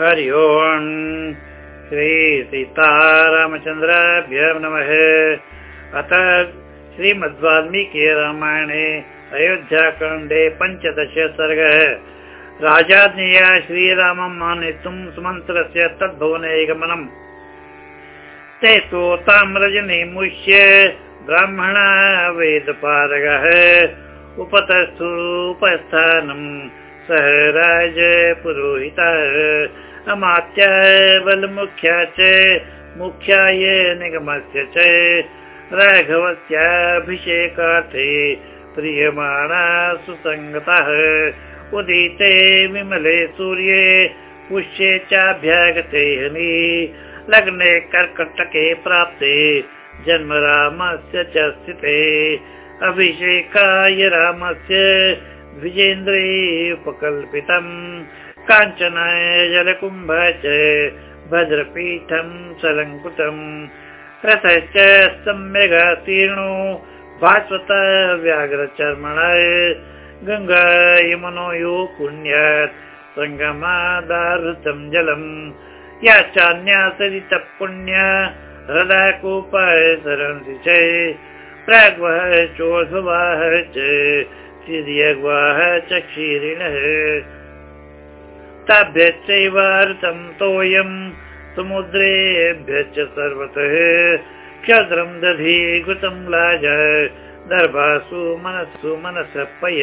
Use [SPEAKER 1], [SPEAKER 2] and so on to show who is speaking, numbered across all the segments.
[SPEAKER 1] हरि ओम्। श्रीसीतारामचन्द्राभ्य नमः। अथ श्रीमद्वाल्मीकि रामायणे अयोध्याकाण्डे पञ्चदश सर्गः। राजाज्ञया श्रीरामम् आनेतुं सुमन्त्रस्य तद्भुवने गमनम् ते तु ताम्रजनिमुष्य ब्राह्मणा वेदपारगः। उपतस्थु उपस्थानम् सह राज पुरोहितः अमात्य बलमुख्या च मुख्याय निगमस्य च। राघवस्याभिषेकार्थे प्रियमाणा सुसङ्गतः। उदिते विमले सूर्ये पुष्ये चाभ्यागते हनि। लग्ने कर्कटके प्राप्ते जन्म रामस्य च स्थिते। अभिषेकाय रामस्य विजेन्द्रे उपकल्पितम् काञ्चन जलकुम्भ च भद्रपीठम् सलङ्कृतम् रथश्च सम्यगातीर्णो भास्वत व्याघ्रचर्मण गङ्गा यमुनो यो पुण्यात् सङ्गमादाहृतम् जलम्। या चान्या सरितः पुण्या हृदा कूपाय सरन्ति च। प्राग्वः चोद्भवाः च क्षीरिणः ताभ्यश्चैवार्तं तोयम् समुद्रेभ्यश्च सर्वतः। क्षद्रम् दधि घृतं लाज दर्भासु मनस्सु मनसः पय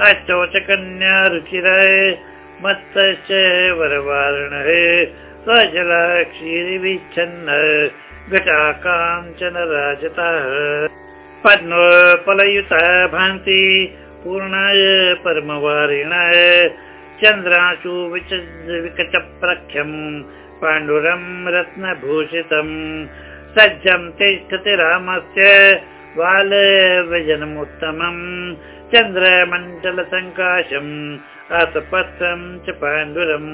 [SPEAKER 1] अष्टोचकन्या रुचिरः मत्तश्च वरवारणः। स्वजला क्षीरिविच्छन्न घटा काञ्चन राजतः पद्मफलयुता भान्ति पूर्णाय परमवारिण चन्द्राशु विकटप्रख्यम् पाण्डुरम् रत्नभूषितम् सज्जम् तिष्ठति रामस्य बालव्यजनमुत्तमम् चन्द्रमण्डलसङ्काशम् आतपत्रम् च पाण्डुरम्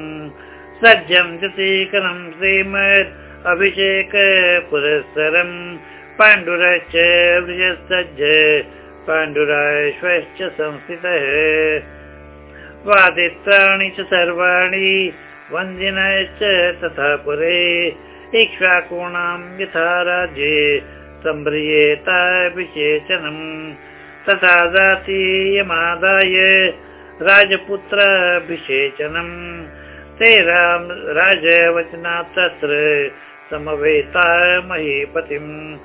[SPEAKER 1] सज्जम् जतीकरम् श्रीमद् अभिषेक पुरःसरम् पाण्डुरश्च वृजसज्ज पाण्डुराश्वश्च संस्थितः। वादित्राणि च सर्वाणि वन्दिनश्च तथा पुरे। इक्ष्वाकूणाम् यथा राज्ये सम्भ्रियेताभिषेचनम् तथा जातीयमादाय राजपुत्राभिषेचनम्। ते राम राजवचनात् तत्र समवेता महीपतिम्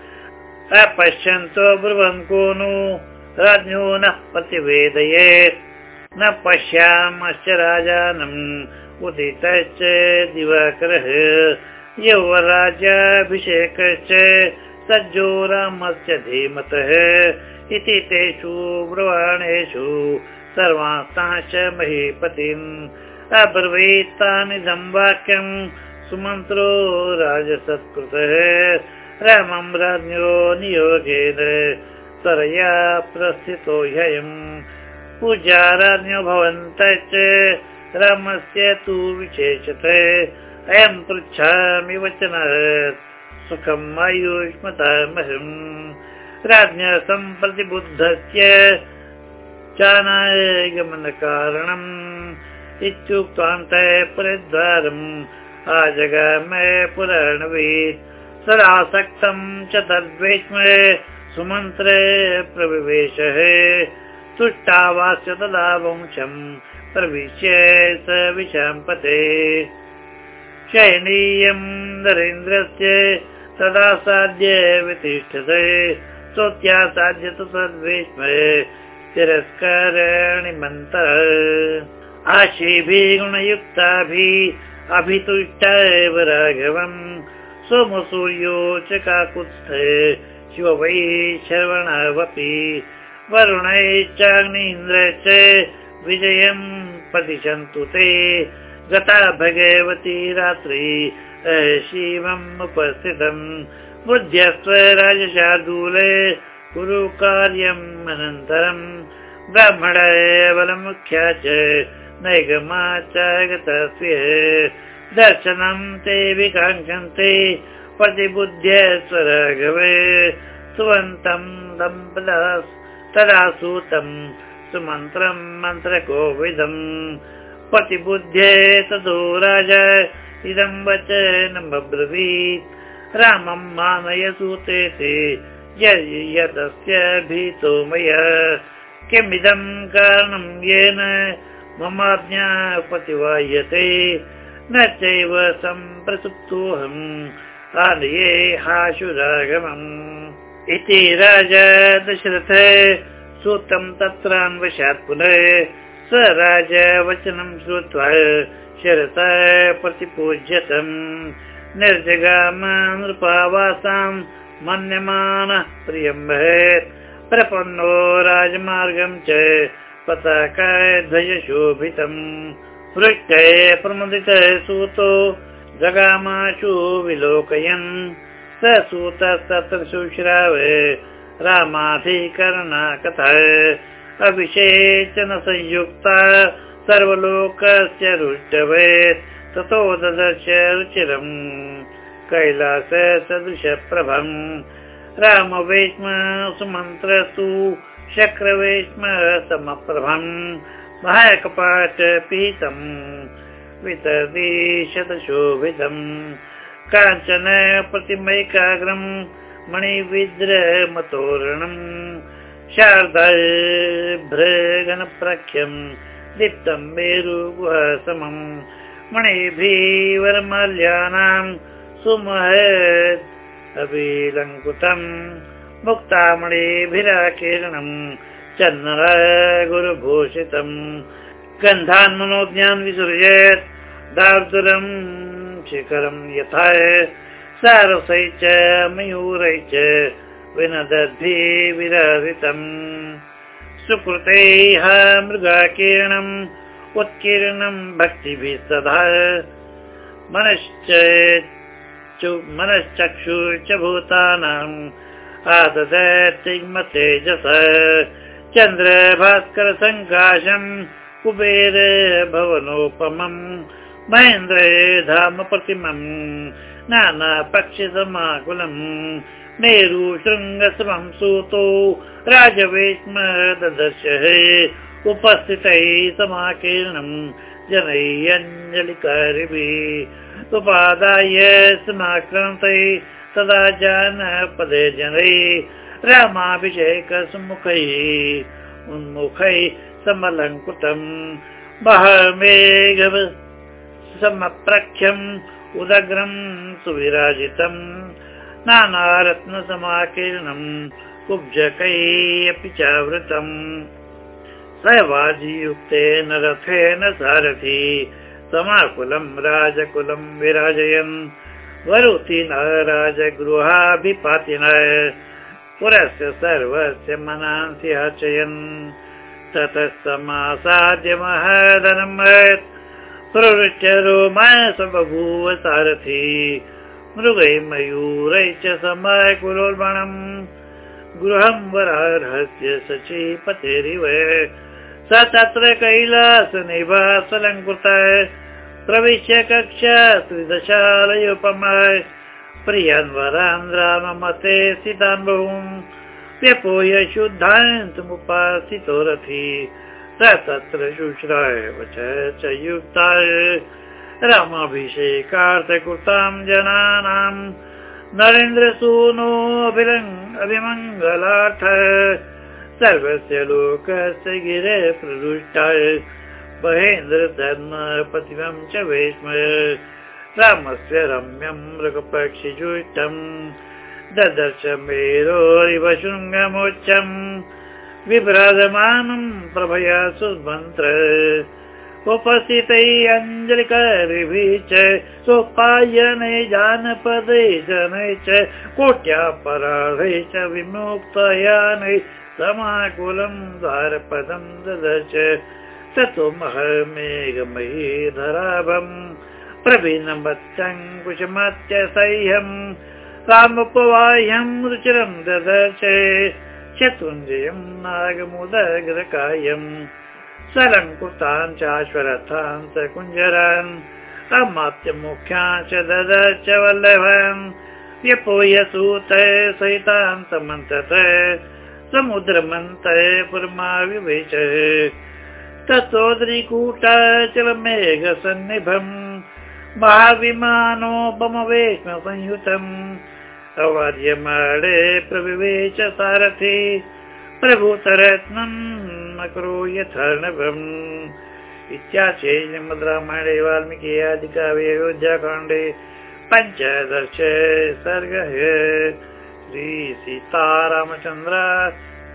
[SPEAKER 1] अपश्यन्तो ब्रुवन् को नु राज्ञो नः प्रतिवेदयेत् न पश्यामश्च राजानम् उदितश्च दिवाकरः। यौवराज्याभिषेकश्च सज्जो रामस्य धीमतः। इति तेषु ब्रुवाणेषु सर्वांश्च महीपतिम्। अब्रवीतानिदम् वाक्यम् सुमन्त्रो राजसत्कृतः रामम् राज्ञो नियोगेन सरया प्रस्थितो ह्ययम् पूजा राज्ञो भवन्तश्च रामस्य तु विशेषत। अयम् पृच्छामि वचनः सुखम् आयुष्मतामहम्। राज्ञ सम्प्रतिबुद्धस्य चानायगमनकारणम् इत्युक्त्वान्तः पुरद्वारम् आजगाम पुराणवीत् सदासक्तम् च तद्वेष्म सुमन्त्र प्रविवेशः। तुष्टावास्य तदा वंशम् प्रविश्य स विशाम्पते। तदा साध्य वितिष्ठते। स्तोत्यासाध्य तु तद्वेष्म तिरस्काराणि मन्तः। आशीभिः गुणयुक्ताभिः अभितुष्ट एव राघवम् सोमसूर्यो च काकुत्स्थ शिव वै श्रवणवपि वरुणैश्चाग्नीन्द्रश्च विजयम् पतिशन्तु ते। गता भगवती रात्रि शिवम् उपस्थितम्। बुद्ध्यस्व राजशार्दूले कुरु कार्यम् अनन्तरम्। ब्राह्मण बलमुख्या च नैगमा च गतस्य दर्शनं ते विकाङ्क्षन्ते प्रतिबुद्ध्य स्वराघवे सुवन्तम् दम्पदा तदा सूतम् सुमन्त्रम् मन्त्रकोविदम् प्रतिबुध्ये ततो राजा इदं वचनमब्रवीत् रामं मानय सूते यदस्य भीतो मया। किमिदं कारणं येन ममाज्ञा प्रतिवाह्यते न चैव सम्प्रसुप्तोऽहम् आलये हाशुरागमम् इति राजा दशरथ सूतं तत्रान्वशात् पुनः स राजा वचनं श्रुत्वा शरत प्रतिपूज्यतम् निर्जगाम नृपावासां मन्यमानः प्रियं भवेत्। प्रपन्नो राजमार्गं च पताकाध्वजशोभितम् वृष्टे प्रमुदित सूतो जगामाशु विलोकयन्। स सूतस्तत्र शुश्राव रामाधिकरणा कथा। अभिषेचन संयुक्ता सर्वलोकस्य रुष्टवेत् ततो ददर्श रुचिरम्। कैलास सदृशप्रभम् रामवेश्म सुमन्त्रस्तु शक्रवेश्म समप्रभम् वितदीशतशोभितम् काञ्चन प्रतिमैकाग्रम् मणिविद्रमतोरणम् शारदाभ्रगणप्रख्यम् दीप्तम् मेरुगुहसमम् मणिभिवरमाल्यानाम् सुमहत् अभिलङ्कुतम् मुक्तामणिभिराकीर्णम् चन्दन गुरुभूषितम् गन्धान् मनोज्ञान् विसृजेत्। दार्दुरम् शिखरम् यथा सारसै च मयूरै च विनदद्भिः विरहितम्। सुकृतैः मृगाकीर्णम् उत्कीर्णम् भक्तिभिः सदा। मनश्च मनश्चक्षुश्च भूतानाम् आददतिग्मतेजस चन्द्र भास्कर सङ्काशम् कुबेर भवनोपमम् महेन्द्र धाम प्रतिमम् नाना पक्षिसमाकुलम् मेरु शृङ्गसमं सूतो राजवेश्म ददर्श उपस्थितैः समाकीर्णम् जनैः अञ्जलिकारिभिः उपादाय समाक्रान्तैः सदा जानपदे जनैः रामाभिषेकसुमुखैः उन्मुखैः समलङ्कृतम् बहमेघ समप्रख्यम् उदग्रम् सुविराजितम् नानारत्नसमाकीर्णम् कुब्जकैः अपि चावृतम् सवाजियुक्तेन रथेन सारथि समाकुलम् राजकुलम् विराजयन् वरुति न राजगृहाभिपातिन पुरस्य सर्वस्य मनांसि याचयन् ततः समासाद्य महदनम् प्रवृत्य रोमास बभूव सारथि। मृगै मयूरै च समकुलोर्मणम् गृहं वरार्हस्य सचीपतेरिव। स तत्र कैलासनिवासलङ्कृत प्रविश्य कक्षा त्रिदशालयोपमय प्रियन्वरान् राममते स्थितान् बहुम् व्यपोय शुद्धान्तमुपासितो रथि स तत्र शुश्राय च युक्ताय। रामाभिषेकार्थकृतां जनानाम् नरेन्द्रसूनोऽभिरङ्ग अभिमङ्गलार्थ। सर्वस्य लोकस्य गिरे प्रदुष्टाय। महेन्द्र प्रतिमं च वेश्म रामस्य रम्यं मृगपक्षिजुष्टम् ददर्श मेरोरिव शृङ्गमोच्चम् विभ्राजमानं प्रभया सुमन्त्र उपस्थितैः अञ्जलिकरिभिः च सोपायने जानपदे जनै च कोट्यापराधै च विमुक्तयानै समाकुलं द्वारपदं ददर्श। ततो महमेघमयी धराभम् प्रवीणमत्यङ्कुशमत्य सह्यम् रामुपवाह्यं रुचिरं ददर्श चतुञ्जयं नागमुदग्रकायम् सरङ्कृतान् चाश्वरथान् च कुञ्जरान् अमात्यमुख्यान् च ददर्श वल्लभान् व्यपोय सूत सहितान् समन्तत समुद्रमन्त पुरमा विवेच महाविमानोपमवेक्ष्मसंयुतम् अवर्यमाणे प्रविवेच सारथि। प्रभूतरत्नम् अकरो यथर्णवम् इत्याशे श्रीमद्रामायणे वाल्मीकि आदिकाव्ये अयोध्याकाण्डे पञ्चदश सर्गः। श्रीसीतारामचन्द्र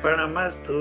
[SPEAKER 1] प्रणमस्तु